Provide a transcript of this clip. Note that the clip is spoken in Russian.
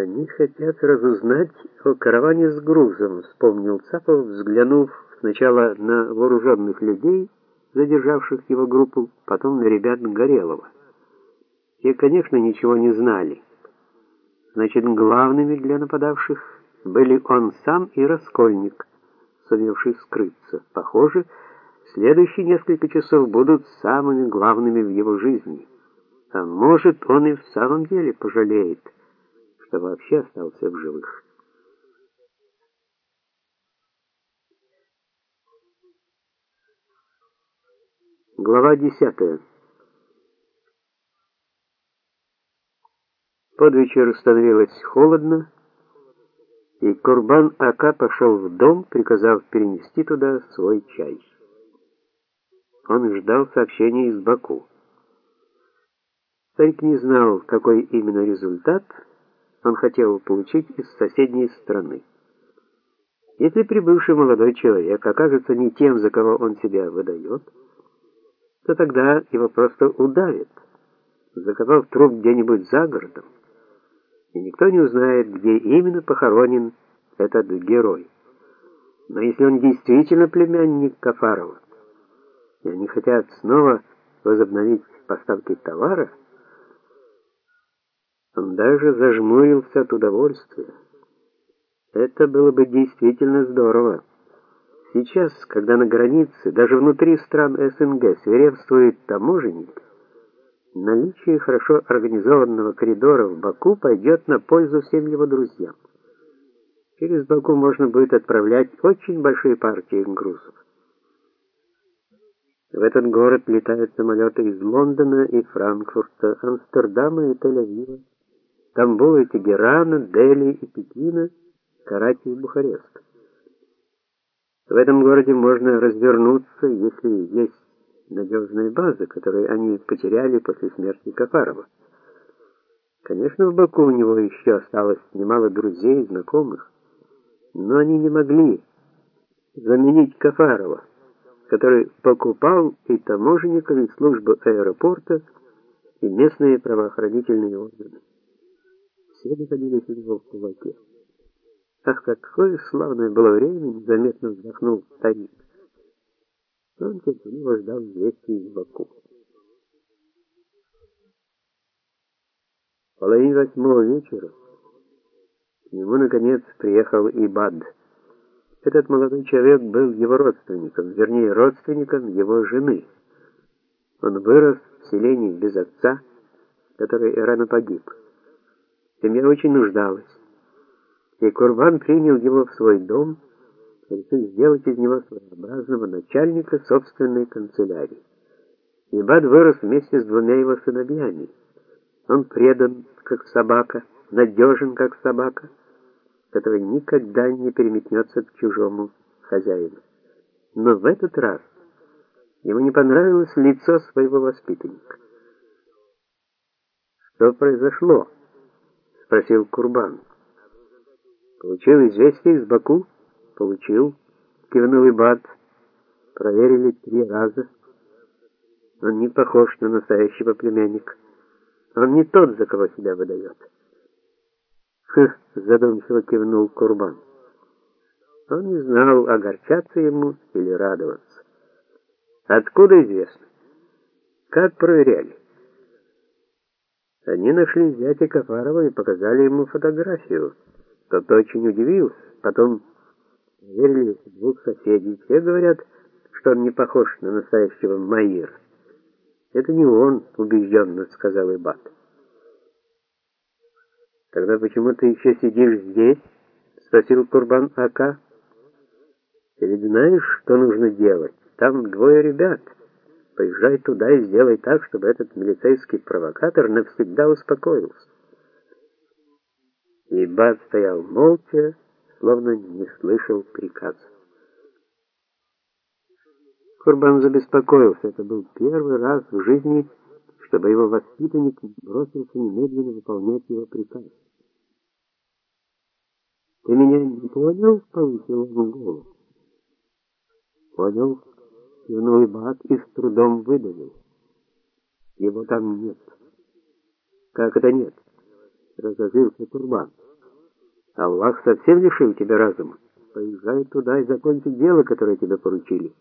Они хотят разузнать о караване с грузом, вспомнил Цапов, взглянув сначала на вооруженных людей, задержавших его группу, потом на ребят Горелого. Те, конечно, ничего не знали. Значит, главными для нападавших были он сам и Раскольник, сумевший скрыться. Похоже, следующие несколько часов будут самыми главными в его жизни. А может, он и в самом деле пожалеет, что вообще остался в живых. Глава 10. Под вечер становилось холодно, и Курбан Ака пошел в дом, приказав перенести туда свой чай. Он ждал сообщения из Баку. Старик не знал, какой именно результат он хотел получить из соседней страны. Если прибывший молодой человек окажется не тем, за кого он себя выдает, то тогда его просто удавят, заковав труп где-нибудь за городом, и никто не узнает, где именно похоронен этот герой. Но если он действительно племянник Кафарова, и они хотят снова возобновить поставки товара, он даже зажмурился от удовольствия. Это было бы действительно здорово. Сейчас, когда на границе, даже внутри стран СНГ свирепствует таможенник, наличие хорошо организованного коридора в Баку пойдет на пользу всем его друзьям. Через Баку можно будет отправлять очень большие партии грузов. В этот город летают самолеты из Лондона и Франкфурта, Амстердама и Тель-Авива, Стамбула и Тегерана, Дели и Пекина, Карачи и Бухареста. В этом городе можно развернуться, если есть надежная база, которую они потеряли после смерти Кафарова. Конечно, в Баку у него еще осталось немало друзей и знакомых, но они не могли заменить Кафарова, который покупал и таможенников, и службы аэропорта, и местные правоохранительные органы. У него в кулаке. Ах, какое славное было время, незаметно вздохнул старик. Он терпеливо ждал вести из Баку. В половине восьмого вечера к нему, наконец, приехал Ибад. Этот молодой человек был его родственником, вернее, родственником его жены. Он вырос в селении без отца, который рано погиб. Семья очень нуждалась и Курбан принял его в свой дом, решил сделать из него своеобразного начальника собственной канцелярии. Ибад вырос вместе с двумя его сыновьями. Он предан, как собака, надежен, как собака, который никогда не переметнется к чужому хозяину. Но в этот раз ему не понравилось лицо своего воспитанника. «Что произошло?» — спросил Курбан. Получил известие из Баку? Получил. Кивнул Ибад. Проверили три раза. Он не похож на настоящего племянника. Он не тот, за кого себя выдает. Хм, задумчиво кивнул Курбан. Он не знал, огорчаться ему или радоваться. Откуда известно? Как проверяли? Они нашли зятя Кафарова и показали ему фотографию. Тот очень удивился. Потом верили двух соседей. Все говорят, что он не похож на настоящего Маира. Это не он, убежденно сказал Ибат. Тогда почему ты еще сидишь здесь? спросил Курбан Ака. Ты ведь знаешь, что нужно делать? Там двое ребят. Поезжай туда и сделай так, чтобы этот милицейский провокатор навсегда успокоился. И Бат стоял молча, словно не слышал приказа. Курбан забеспокоился. Это был первый раз в жизни, чтобы его воспитанник бросился немедленно выполнять его приказ. «Ты меня не понял?» — повысил он голову. «Понял?» — кивнул и с трудом выдавил. «Его там нет». «Как это нет?» разозлился Турбан. Аллах совсем лишил тебя разума. Поезжай туда и закончи дело, которое тебе поручили.